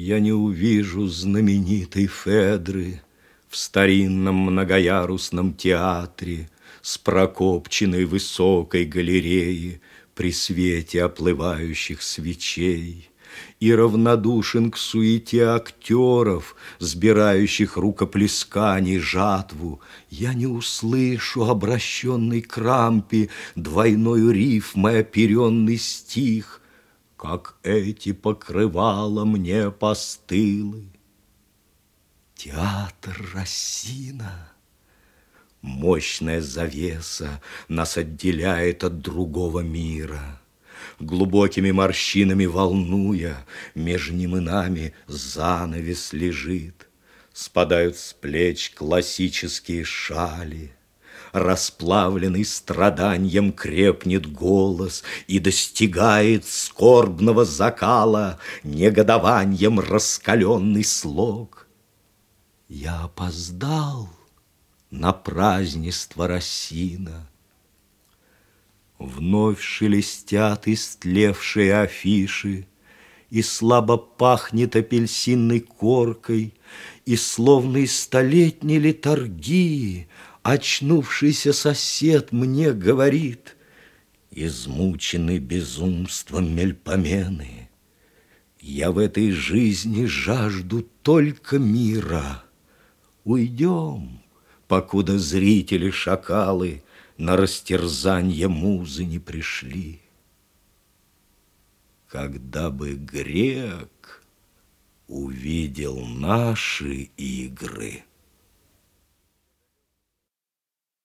Я не увижу знаменитой Федры В старинном многоярусном театре С прокопченной высокой галереи При свете оплывающих свечей И равнодушен к суете актеров, Сбирающих рукоплесканий жатву, Я не услышу обращенный к рампе Двойною рифмой оперенный стих — как эти покрывала мне постылы. Театр Рассина, мощная завеса Нас отделяет от другого мира. Глубокими морщинами волнуя, Меж ним и нами занавес лежит. Спадают с плеч классические шали — Расплавленный страданием крепнет голос И достигает скорбного закала Негодованием раскаленный слог. Я опоздал на празднество Росина. Вновь шелестят истлевшие афиши, И слабо пахнет апельсинной коркой, И словно из столетней литургии Очнувшийся сосед мне говорит, Измученный безумством мельпомены, Я в этой жизни жажду только мира. Уйдем, покуда зрители-шакалы На растерзанье музы не пришли. Когда бы грек увидел наши игры —